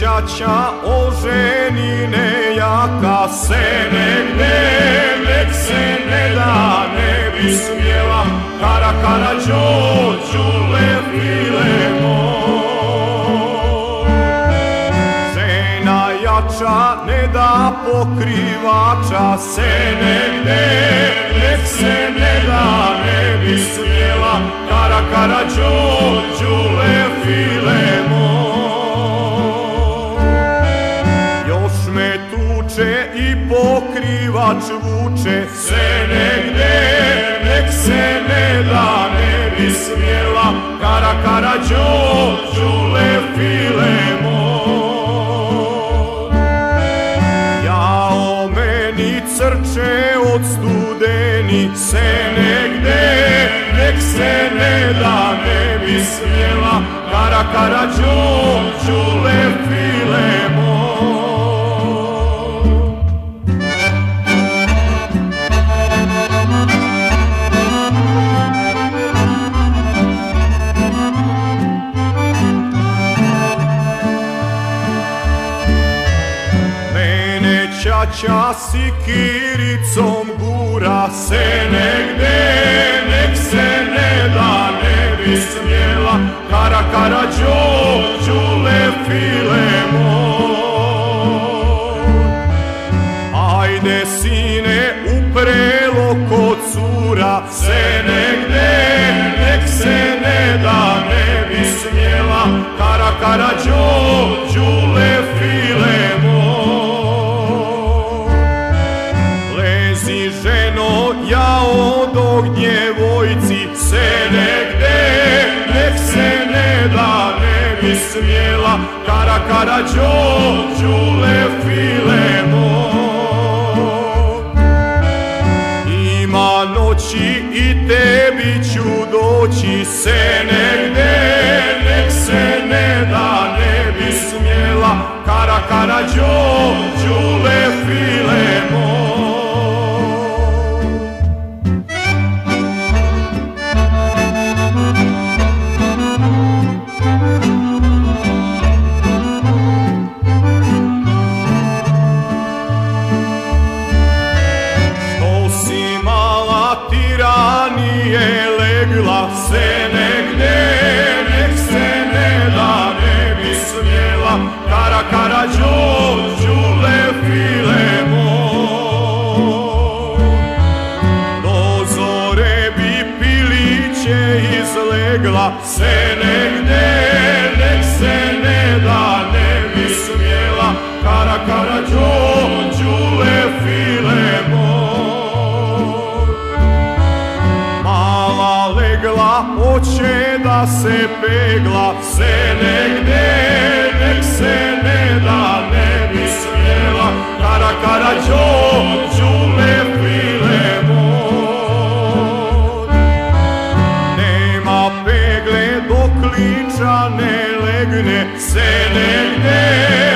čača oženine jaka se negde nek se ne da ne bi smjela kara kara džođule filemo žena jača ne da pokrivača se negde nek se pokrivač vuče. Se negde, nek se ne da ne bi smjela. Kara kara džođule filemo. Ja o meni crče od studeni. Se negde, nek se ne da ne bi smjela. Kara kara džođule Čača si kiricom gura se negde, nek se ne da ne bi smjela, kara kara džođule filemo. Ajde sine u prelo kod cura se negde, nek se ne da ne bi smjela, kara kara džođule ja od djevojci se negde, nek se ne da ne bi smjela, kara kara džođule filemo. Ima noći i tebi ću doći se negde, se negde, se ne da ne bi smjela, kara kara džođule filemo. Do zore bi piliće izlegla, se negde, hoće da se pegla, se negde, nek se ne da ne bi smjela, kara kara džođule filemo. Nema pegle dok liča ne legne, se negde, nek